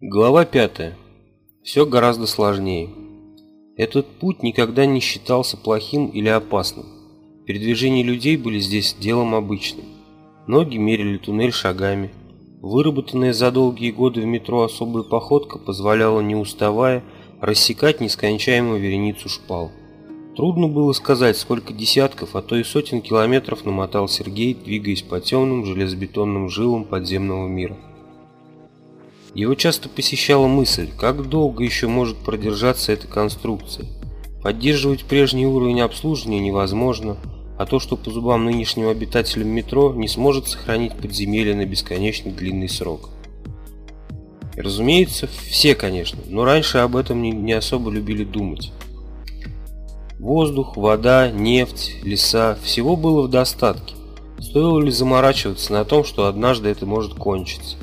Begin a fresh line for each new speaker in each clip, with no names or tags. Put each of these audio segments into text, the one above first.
Глава 5. Все гораздо сложнее. Этот путь никогда не считался плохим или опасным. Передвижения людей были здесь делом обычным. Ноги мерили туннель шагами. Выработанная за долгие годы в метро особая походка позволяла, не уставая, рассекать нескончаемую вереницу шпал. Трудно было сказать, сколько десятков, а то и сотен километров намотал Сергей, двигаясь по темным железобетонным жилам подземного мира. Его часто посещала мысль, как долго еще может продержаться эта конструкция. Поддерживать прежний уровень обслуживания невозможно, а то, что по зубам нынешним обитателям метро, не сможет сохранить подземелье на бесконечно длинный срок. И, разумеется, все, конечно, но раньше об этом не, не особо любили думать. Воздух, вода, нефть, леса – всего было в достатке. Стоило ли заморачиваться на том, что однажды это может кончиться?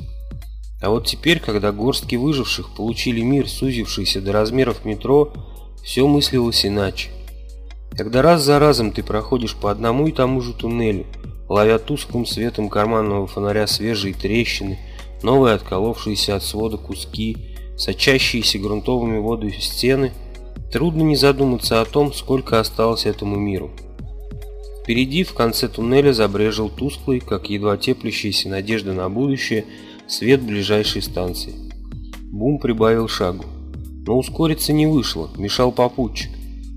А вот теперь, когда горстки выживших получили мир, сузившийся до размеров метро, все мыслилось иначе. Когда раз за разом ты проходишь по одному и тому же туннелю, ловя тусклым светом карманного фонаря свежие трещины, новые отколовшиеся от свода куски, сочащиеся грунтовыми водой стены, трудно не задуматься о том, сколько осталось этому миру. Впереди, в конце туннеля, забрежил тусклый, как едва теплящаяся надежда на будущее, свет ближайшей станции. Бум прибавил шагу. Но ускориться не вышло, мешал попутчик.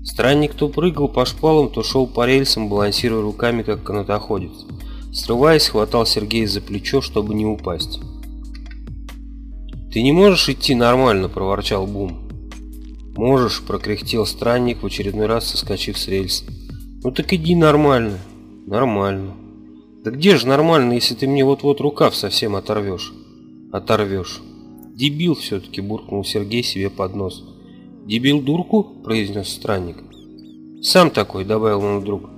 Странник то прыгал по шпалам, то шел по рельсам, балансируя руками, как канатоходец. Срываясь, хватал Сергея за плечо, чтобы не упасть. «Ты не можешь идти нормально?» – проворчал Бум. «Можешь», – прокряхтел странник, в очередной раз соскочив с рельса. «Ну так иди нормально». «Нормально». «Да где же нормально, если ты мне вот-вот рукав совсем оторвешь?» оторвешь. Дебил все-таки, буркнул Сергей себе под нос. Дебил дурку? произнес странник. Сам такой, добавил он вдруг.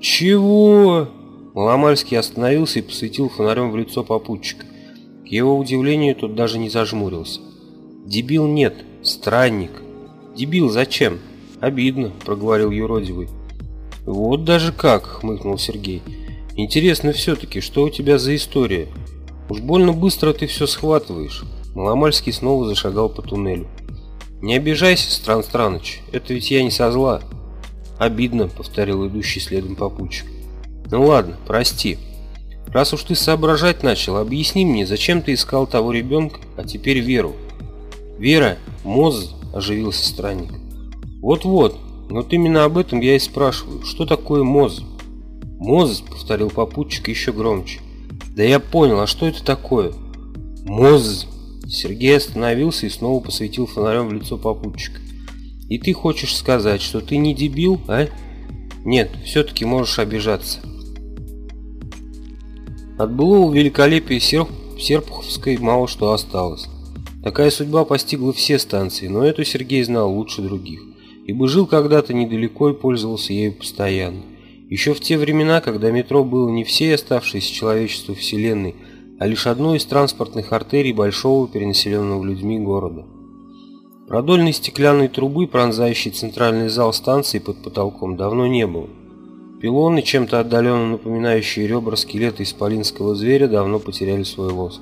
Чего? Маломальский остановился и посветил фонарем в лицо попутчика. К его удивлению, тот даже не зажмурился. Дебил нет, странник. Дебил зачем? Обидно, проговорил юродивый. Вот даже как, хмыкнул Сергей. Интересно все-таки, что у тебя за история? Уж больно быстро ты все схватываешь. Маломальский снова зашагал по туннелю. Не обижайся, Стран Страныч, это ведь я не со зла. Обидно, повторил идущий следом попутчик. Ну ладно, прости. Раз уж ты соображать начал, объясни мне, зачем ты искал того ребенка, а теперь Веру? Вера, Моз, оживился странник. Вот-вот, вот именно об этом я и спрашиваю. Что такое Моз? Моз, повторил попутчик еще громче. Да я понял, а что это такое? Моз. Сергей остановился и снова посветил фонарем в лицо попутчика. И ты хочешь сказать, что ты не дебил, а? Нет, все-таки можешь обижаться. От былого великолепия Серп... Серпуховской мало что осталось. Такая судьба постигла все станции, но эту Сергей знал лучше других, ибо жил когда-то недалеко и пользовался ею постоянно. Еще в те времена, когда метро было не всей оставшейся человечеству Вселенной, а лишь одной из транспортных артерий большого перенаселенного людьми города. Продольной стеклянной трубы, пронзающей центральный зал станции под потолком, давно не было. Пилоны, чем-то отдаленно напоминающие ребра скелета исполинского зверя, давно потеряли свой лоск.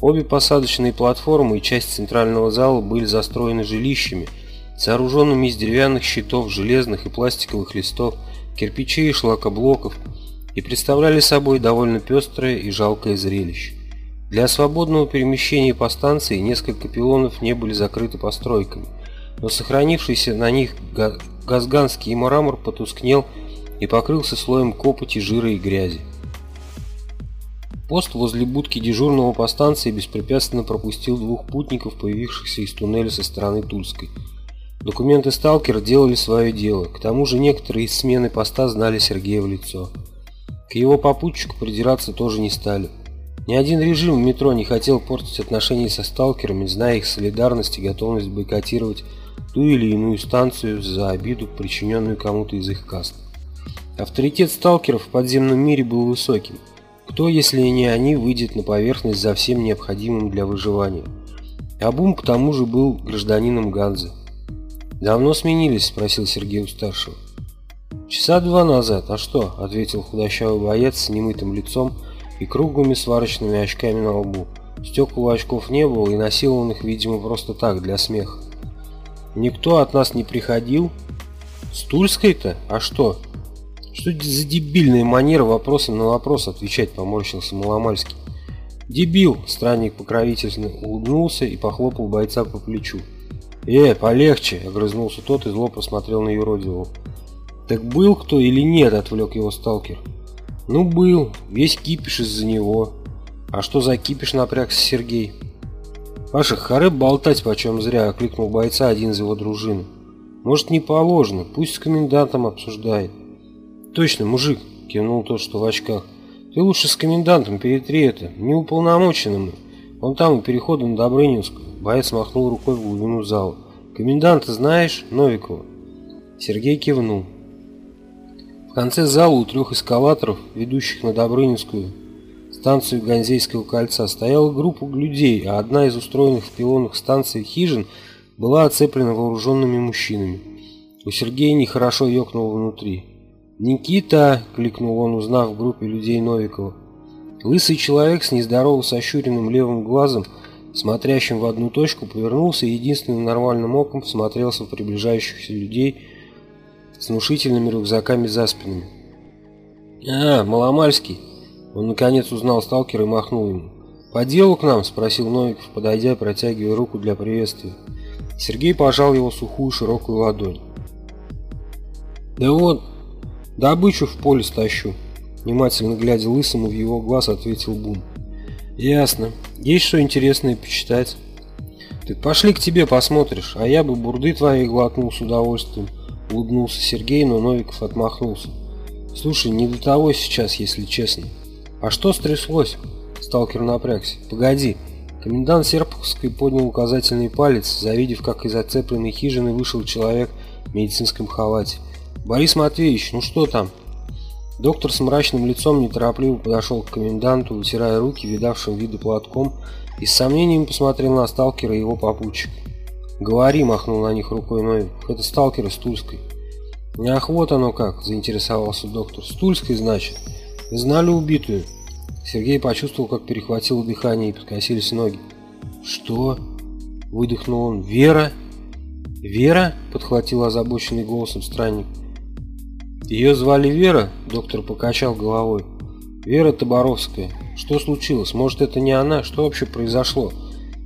Обе посадочные платформы и часть центрального зала были застроены жилищами, сооруженными из деревянных щитов, железных и пластиковых листов, кирпичей и шлакоблоков и представляли собой довольно пестрое и жалкое зрелище. Для свободного перемещения по станции несколько пилонов не были закрыты постройками, но сохранившийся на них газганский мрамор потускнел и покрылся слоем копоти, жира и грязи. Пост возле будки дежурного по станции беспрепятственно пропустил двух путников, появившихся из туннеля со стороны Тульской. Документы сталкера делали свое дело. К тому же некоторые из смены поста знали Сергея в лицо. К его попутчику придираться тоже не стали. Ни один режим в метро не хотел портить отношения со сталкерами, зная их солидарность и готовность бойкотировать ту или иную станцию за обиду, причиненную кому-то из их каст. Авторитет сталкеров в подземном мире был высоким. Кто, если не они, выйдет на поверхность за всем необходимым для выживания? Абум к тому же был гражданином Ганзы. «Давно сменились?» – спросил Сергей у старшего. «Часа два назад. А что?» – ответил худощавый боец с немытым лицом и круглыми сварочными очками на лбу. Стекол очков не было, и носил он их, видимо, просто так, для смеха. «Никто от нас не приходил?» «С Тульской-то? А что?» «Что за дебильная манера вопросом на вопрос отвечать?» – поморщился Маломальский. «Дебил!» – странник покровительственно улыбнулся и похлопал бойца по плечу. «Э, полегче!» – огрызнулся тот и зло посмотрел на юродивого. «Так был кто или нет?» – отвлек его сталкер. «Ну, был. Весь кипиш из-за него. А что за кипиш напрягся Сергей?» «Паша, хоры болтать почем зря!» – окликнул бойца один из его дружины. «Может, не положено. Пусть с комендантом обсуждает». «Точно, мужик!» – кивнул тот, что в очках. «Ты лучше с комендантом перетри это, неуполномоченным. Он там у перехода на Добрынинскую». Боец махнул рукой в глубину зала. «Коменданта знаешь? Новикова?» Сергей кивнул. В конце зала у трех эскалаторов, ведущих на Добрынинскую, станцию Ганзейского кольца, стояла группа людей, а одна из устроенных в пилонах станций хижин была оцеплена вооруженными мужчинами. У Сергея нехорошо ёкнуло внутри. «Никита!» — кликнул он, узнав в группе людей Новикова. Лысый человек с нездорово сощуренным левым глазом, смотрящим в одну точку, повернулся и единственным нормальным оком всмотрелся в приближающихся людей с внушительными рюкзаками за спинами. «А, Маломальский!» Он наконец узнал сталкера и махнул ему. «По делу к нам?» – спросил Новиков, подойдя, протягивая руку для приветствия. Сергей пожал его сухую широкую ладонь. «Да вот, добычу в поле стащу», – внимательно глядя лысому в его глаз, ответил Бун. «Ясно. Есть что интересное почитать?» «Так пошли к тебе посмотришь, а я бы бурды твоей глотнул с удовольствием», – улыбнулся Сергей, но Новиков отмахнулся. «Слушай, не до того сейчас, если честно». «А что стряслось?» Сталкер напрягся. «Погоди». Комендант Серпуховской поднял указательный палец, завидев, как из оцепленной хижины вышел человек в медицинском халате. «Борис Матвеевич, ну что там?» Доктор с мрачным лицом неторопливо подошел к коменданту, вытирая руки видавшим виды платком, и с сомнением посмотрел на сталкера и его попутчик. «Говори», — махнул на них рукой Новик, — «это сталкер из Тульской». «Ах, вот оно как», — заинтересовался доктор. «С Тульской, значит? Вы знали убитую?» Сергей почувствовал, как перехватило дыхание и подкосились ноги. «Что?» — выдохнул он. «Вера?» «Вера?» — подхватил озабоченный голосом странник. «Ее звали Вера?» — доктор покачал головой. «Вера Таборовская. Что случилось? Может, это не она? Что вообще произошло?»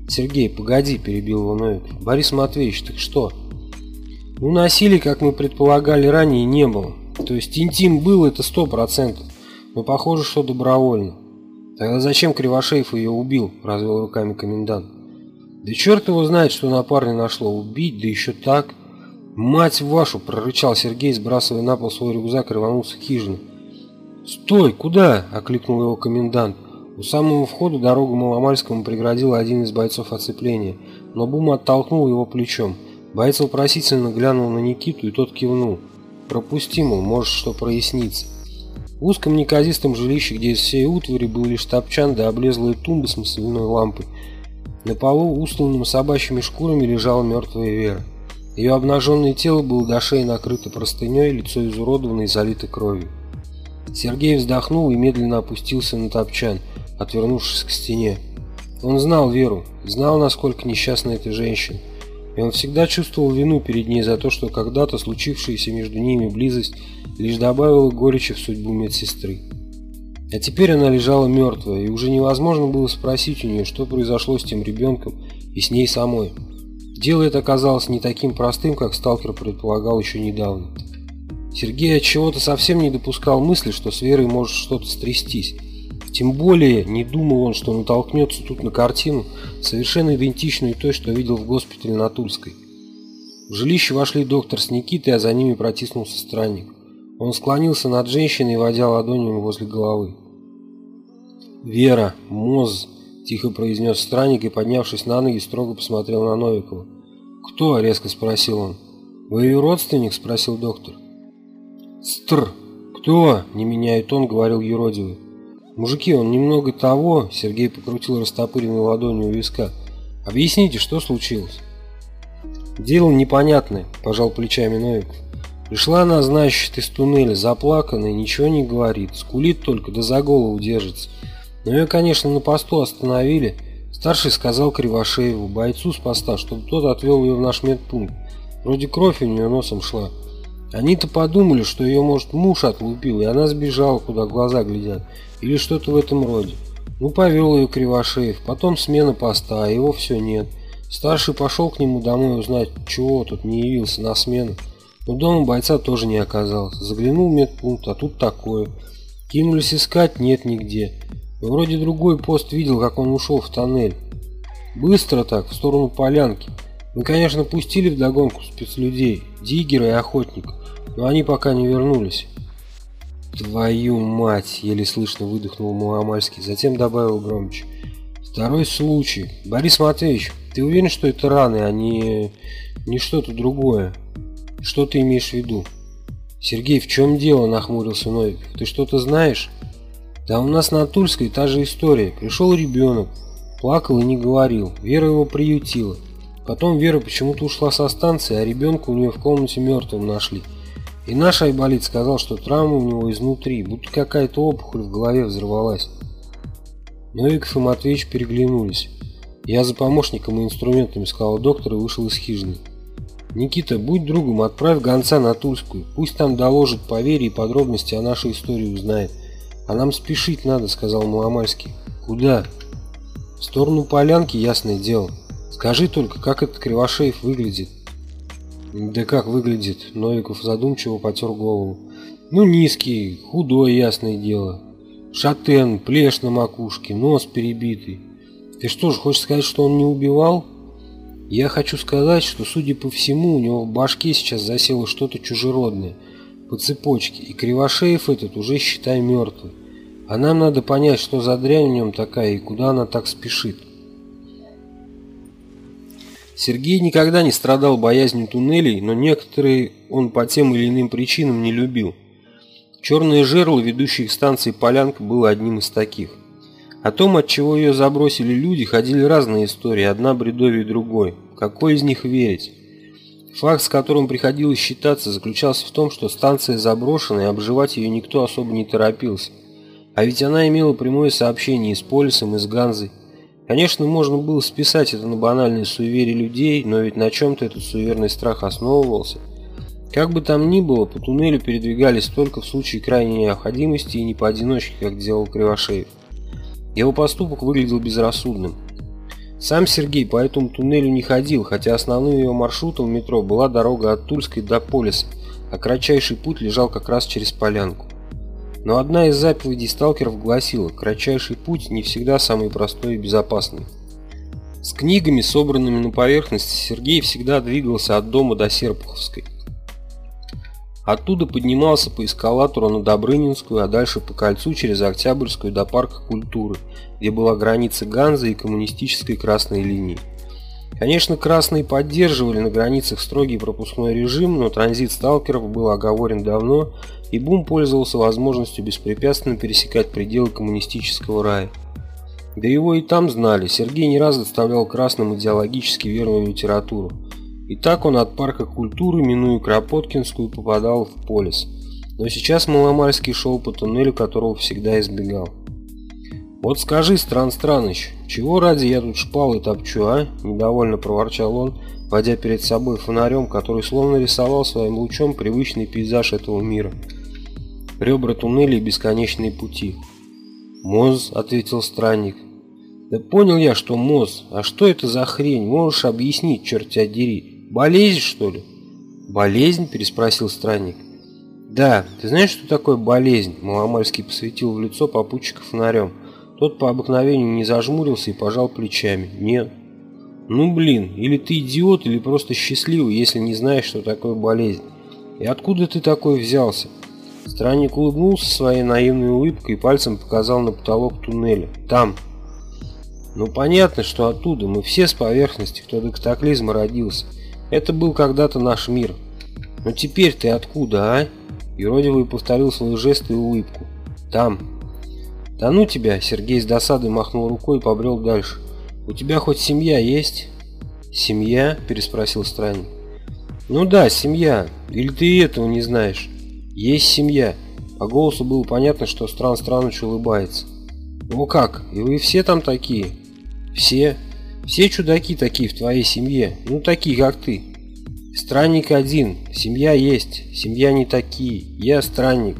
«Сергей, погоди», — перебил его Новик. «Борис Матвеевич, так что?» «Ну, насилия, как мы предполагали ранее, не было. То есть интим был, это сто процентов. Но похоже, что добровольно. Тогда зачем Кривошеев ее убил?» — развел руками комендант. «Да черт его знает, что на парня нашло. Убить, да еще так!» «Мать вашу!» — прорычал Сергей, сбрасывая на пол свой рюкзак и рванулся к хижине. «Стой! Куда?» — окликнул его комендант. У самого входа дорогу Маломальскому преградил один из бойцов оцепления, но Бум оттолкнул его плечом. Боец вопросительно глянул на Никиту, и тот кивнул. «Пропусти, мол, может, что прояснится». В узком неказистом жилище, где из всей утвари был лишь топчан да облезлые тумбы с масляной лампой, на полу, устланным собачьими шкурами, лежала мертвая Вера. Ее обнаженное тело было до шеи накрыто простыней, лицо изуродовано и залито кровью. Сергей вздохнул и медленно опустился на топчан – отвернувшись к стене. Он знал Веру, знал, насколько несчастна эта женщина, и он всегда чувствовал вину перед ней за то, что когда-то случившаяся между ними близость лишь добавила горечи в судьбу медсестры. А теперь она лежала мертвая, и уже невозможно было спросить у нее, что произошло с тем ребенком и с ней самой. Дело это оказалось не таким простым, как сталкер предполагал еще недавно. Сергей от чего-то совсем не допускал мысли, что с Верой может что-то стрястись. Тем более не думал он, что натолкнется тут на картину, совершенно идентичную той, что видел в госпитале на Тульской. В жилище вошли доктор с Никитой, а за ними протиснулся странник. Он склонился над женщиной, водя ладонями возле головы. «Вера, Моз!» – тихо произнес странник и, поднявшись на ноги, строго посмотрел на Новикова. «Кто?» – резко спросил он. «Вы ее родственник?» – спросил доктор. «Стр! Кто?» – не меняя тон, говорил юродивый. «Мужики, он немного того...» Сергей покрутил растопыренной ладонью у виска. «Объясните, что случилось?» «Дело непонятное», – пожал плечами Новиков. «Пришла она, значит, из туннеля, заплаканная, ничего не говорит, скулит только, да за голову держится. Но ее, конечно, на посту остановили. Старший сказал Кривошееву, бойцу с поста, чтобы тот отвел ее в наш медпункт. Вроде кровь у нее носом шла. Они-то подумали, что ее, может, муж отлупил, и она сбежала, куда глаза глядят. Или что-то в этом роде. Ну, повел ее Кривошеев. Потом смена поста, а его все нет. Старший пошел к нему домой узнать, чего тут не явился на смену. Но дома бойца тоже не оказалось. Заглянул в медпункт, а тут такое. Кинулись искать, нет нигде. Вроде другой пост видел, как он ушел в тоннель. Быстро так, в сторону полянки. Мы, конечно, пустили в догонку спецлюдей, диггера и охотника, но они пока не вернулись. «Твою мать!» — еле слышно выдохнул Маломальский, затем добавил громче. «Второй случай. Борис Матвеевич, ты уверен, что это раны, а не... не что-то другое? Что ты имеешь в виду?» «Сергей, в чем дело?» — нахмурился Новиков. «Ты что-то знаешь?» Да у нас на Тульской та же история. Пришел ребенок, плакал и не говорил. Вера его приютила. Потом Вера почему-то ушла со станции, а ребенка у нее в комнате мертвым нашли. И наш Айболит сказал, что травма у него изнутри, будто какая-то опухоль в голове взорвалась. Новиков и Матвеич переглянулись. Я за помощником и инструментами сказал доктор и вышел из хижины. «Никита, будь другом, отправь гонца на Тульскую. Пусть там доложит по Вере и подробности о нашей истории узнает. «А нам спешить надо», — сказал Маломальский. «Куда?» «В сторону полянки, ясное дело. Скажи только, как этот Кривошеев выглядит?» «Да как выглядит?» Новиков задумчиво потер голову. «Ну, низкий, худой, ясное дело. Шатен, плешь на макушке, нос перебитый. Ты что же, хочешь сказать, что он не убивал?» «Я хочу сказать, что, судя по всему, у него в башке сейчас засело что-то чужеродное» по цепочке, и Кривошеев этот уже, считай, мертвый. А нам надо понять, что за дрянь в нем такая и куда она так спешит. Сергей никогда не страдал боязнью туннелей, но некоторые он по тем или иным причинам не любил. Черное жерло, ведущее к станции Полянка, было одним из таких. О том, от чего ее забросили люди, ходили разные истории, одна бредовее другой. Какой из них верить? Факт, с которым приходилось считаться, заключался в том, что станция заброшена и обживать ее никто особо не торопился. А ведь она имела прямое сообщение и с Полисом, и с Ганзой. Конечно, можно было списать это на банальные суеверия людей, но ведь на чем-то этот суеверный страх основывался. Как бы там ни было, по туннелю передвигались только в случае крайней необходимости и не поодиночке, как делал Кривошеев. Его поступок выглядел безрассудным. Сам Сергей по этому туннелю не ходил, хотя основным его маршрутом в метро была дорога от Тульской до Полиса, а кратчайший путь лежал как раз через полянку. Но одна из заповедей сталкеров гласила, кратчайший путь не всегда самый простой и безопасный. С книгами, собранными на поверхности, Сергей всегда двигался от дома до Серпуховской. Оттуда поднимался по эскалатору на Добрынинскую, а дальше по кольцу через Октябрьскую до Парка культуры, где была граница Ганзы и коммунистической красной линии. Конечно, красные поддерживали на границах строгий пропускной режим, но транзит сталкеров был оговорен давно, и Бум пользовался возможностью беспрепятственно пересекать пределы коммунистического рая. Да его и там знали, Сергей не раз доставлял красным идеологически верную литературу. И так он от парка культуры, минуя Кропоткинскую, попадал в полис. Но сейчас Маломальский шел по туннелю, которого всегда избегал. «Вот скажи, Стран Страныч, чего ради я тут шпал и топчу, а?» – недовольно проворчал он, водя перед собой фонарем, который словно рисовал своим лучом привычный пейзаж этого мира. Ребра туннелей и бесконечные пути. «Моз», – ответил странник. «Да понял я, что моз. А что это за хрень? Можешь объяснить, черт тебя дери?» Болезнь, что ли? Болезнь? Переспросил странник. Да, ты знаешь, что такое болезнь? Маломальский посветил в лицо попутчика фонарем. Тот по обыкновению не зажмурился и пожал плечами. Нет. Ну блин, или ты идиот, или просто счастливый, если не знаешь, что такое болезнь. И откуда ты такой взялся? Странник улыбнулся своей наивной улыбкой и пальцем показал на потолок туннеля. Там. Ну понятно, что оттуда. Мы все с поверхности, кто до катаклизма родился. Это был когда-то наш мир. Но теперь ты откуда, а? Юродивый повторил свой жест и улыбку. Там. Да ну тебя, Сергей с досадой махнул рукой и побрел дальше. У тебя хоть семья есть? Семья? Переспросил странник. Ну да, семья. Или ты этого не знаешь? Есть семья. По голосу было понятно, что Стран Страныч улыбается. Ну как, и вы все там такие? Все? Все чудаки такие в твоей семье, ну такие, как ты. Странник один, семья есть, семья не такие, я странник.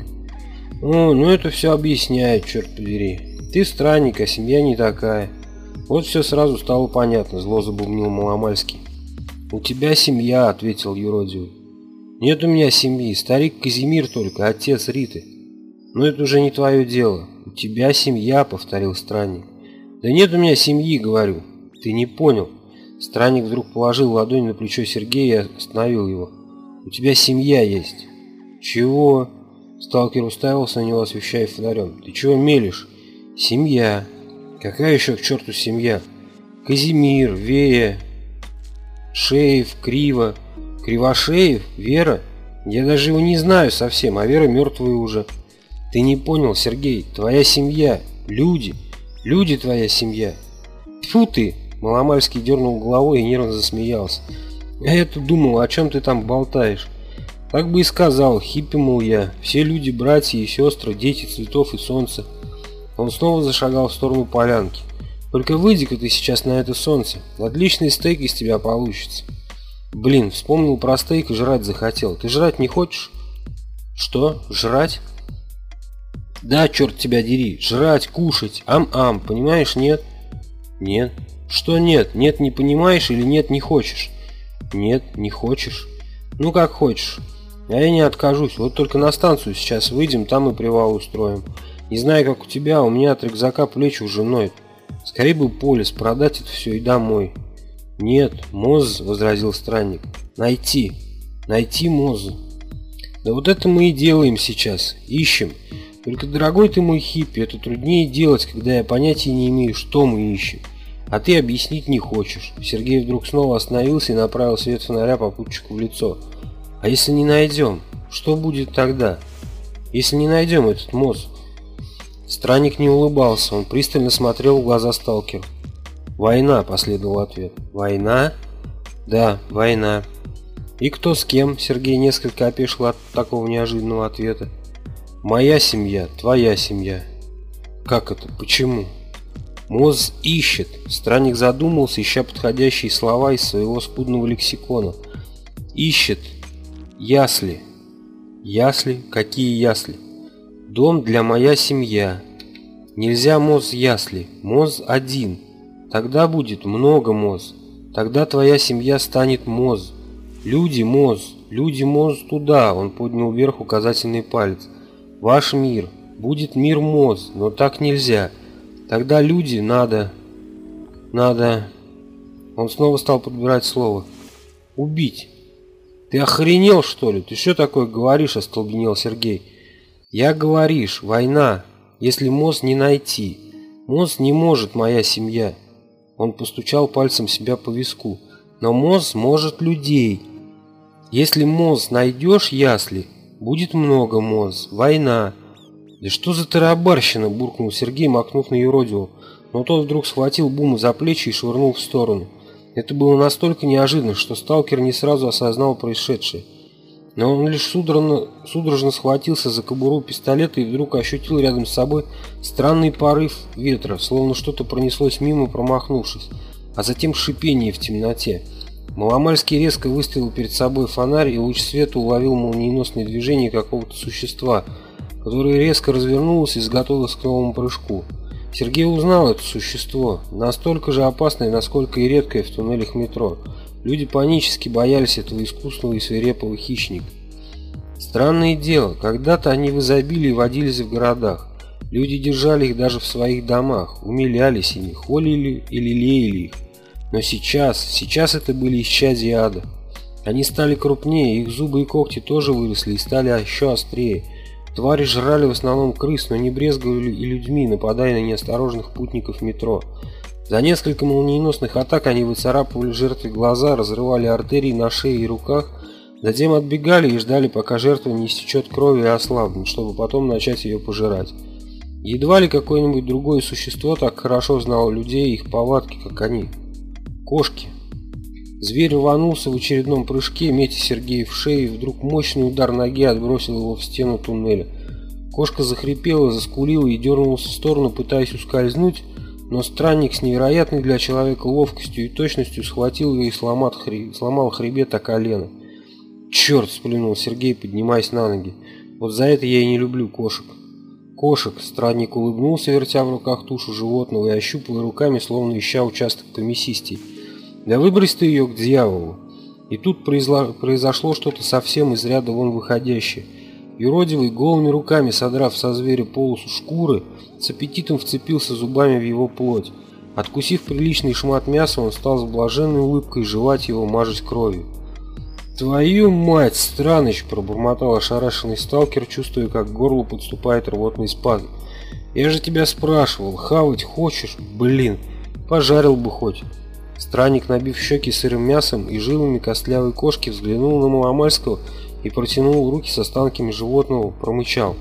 Ну, ну это все объясняет, черт побери. Ты странник, а семья не такая. Вот все сразу стало понятно, зло забубнил Маломальский. «У тебя семья», — ответил юродивый. «Нет у меня семьи, старик Казимир только, отец Риты». «Но это уже не твое дело. У тебя семья», — повторил странник. «Да нет у меня семьи», — говорю. «Ты не понял». Странник вдруг положил ладонь на плечо Сергея и остановил его. «У тебя семья есть». «Чего?» Сталкер уставился на него, освещая фонарем. «Ты чего мелешь?» «Семья». «Какая еще к черту семья?» «Казимир, Вея, Шеев, Криво. Кривошеев? Вера? Я даже его не знаю совсем, а Вера мертвая уже. Ты не понял, Сергей, твоя семья, люди, люди твоя семья. Тьфу ты! Маломальский дернул головой и нервно засмеялся. А я-то думал, о чем ты там болтаешь. Так бы и сказал, хиппи, мол, я. Все люди, братья и сестры, дети цветов и солнца. Он снова зашагал в сторону полянки. Только выйди-ка ты сейчас на это солнце. Отличный стейк из тебя получится. Блин, вспомнил про стейк и жрать захотел. Ты жрать не хочешь? Что? Жрать? Да, черт тебя дери. Жрать, кушать. Ам-ам. Понимаешь, нет? Нет. Что нет? Нет, не понимаешь или нет, не хочешь? Нет, не хочешь. Ну, как хочешь. А я не откажусь. Вот только на станцию сейчас выйдем, там и привал устроим. Не знаю, как у тебя, у меня от рюкзака плечи уже ноют. Скорее бы полис, продать это все и домой. Нет, Моз, возразил странник. Найти. Найти Мозу. Да вот это мы и делаем сейчас. Ищем. Только, дорогой ты мой хиппи, это труднее делать, когда я понятия не имею, что мы ищем. А ты объяснить не хочешь. Сергей вдруг снова остановился и направил свет фонаря попутчику в лицо. А если не найдем? Что будет тогда? Если не найдем этот мост? Странник не улыбался, он пристально смотрел в глаза сталкеру. «Война», — последовал ответ. «Война?» «Да, война». «И кто с кем?» — Сергей несколько опешил от такого неожиданного ответа. «Моя семья, твоя семья». «Как это? Почему?» Моз ищет. Странник задумался, ища подходящие слова из своего скудного лексикона. Ищет. Ясли. Ясли? Какие ясли? Дом для моя семья. Нельзя моз ясли, моз один. Тогда будет много моз. Тогда твоя семья станет моз. Люди моз, люди моз туда, он поднял вверх указательный палец. Ваш мир, будет мир моз, но так нельзя. Тогда люди надо, надо... Он снова стал подбирать слово. Убить. Ты охренел, что ли? Ты что такое говоришь, остолбенел Сергей. Я говоришь, война, если мост не найти. Мост не может моя семья. Он постучал пальцем себя по виску. Но мост может людей. Если мост найдешь, ясли, будет много моз. Война. Да что за тарабарщина, буркнул Сергей, макнув на юродиву. Но тот вдруг схватил Бума за плечи и швырнул в сторону. Это было настолько неожиданно, что сталкер не сразу осознал происшедшее. Но он лишь судорожно, судорожно схватился за кобуру пистолета и вдруг ощутил рядом с собой странный порыв ветра, словно что-то пронеслось мимо, промахнувшись, а затем шипение в темноте. Маломальский резко выставил перед собой фонарь, и луч света уловил молниеносное движение какого-то существа, которое резко развернулось и изготовилось к новому прыжку. Сергей узнал это существо, настолько же опасное, насколько и редкое в туннелях метро – Люди панически боялись этого искусного и свирепого хищника. Странное дело, когда-то они в изобилии водились в городах. Люди держали их даже в своих домах, умилялись ими, холили или лелеяли их. Но сейчас, сейчас это были исчадия ада. Они стали крупнее, их зубы и когти тоже выросли и стали еще острее. Твари жрали в основном крыс, но не брезговали и людьми, нападая на неосторожных путников метро. За несколько молниеносных атак они выцарапывали жертве глаза, разрывали артерии на шее и руках, затем отбегали и ждали, пока жертва не истечет крови и ослабнет, чтобы потом начать ее пожирать. Едва ли какое-нибудь другое существо так хорошо знало людей и их повадки, как они. Кошки. Зверь рванулся в очередном прыжке, метя Сергея в шею, вдруг мощный удар ноги отбросил его в стену туннеля. Кошка захрипела, заскулила и дернулась в сторону, пытаясь ускользнуть, но странник с невероятной для человека ловкостью и точностью схватил ее и сломал, хри... сломал хребет о колено. «Черт!» – сплюнул Сергей, поднимаясь на ноги. «Вот за это я и не люблю кошек». «Кошек!» – странник улыбнулся, вертя в руках тушу животного и ощупывая руками, словно ища участок помесистей. «Да выбрось ты ее к дьяволу!» И тут произошло что-то совсем из ряда вон выходящее. Юродивый голыми руками, содрав со зверя полосу шкуры, с аппетитом вцепился зубами в его плоть. Откусив приличный шмат мяса, он стал с блаженной улыбкой жевать его, мажать кровью. «Твою мать, Страныч!» – пробормотал ошарашенный сталкер, чувствуя, как к горлу подступает рвотный спазм. «Я же тебя спрашивал, хавать хочешь? Блин, пожарил бы хоть!» Странник, набив щеки сырым мясом и жилами костлявой кошки, взглянул на Маломальского и протянул руки с останками животного, промычал.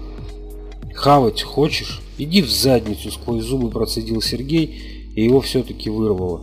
«Хавать хочешь? Иди в задницу!» сквозь зубы процедил Сергей, и его все-таки вырвало.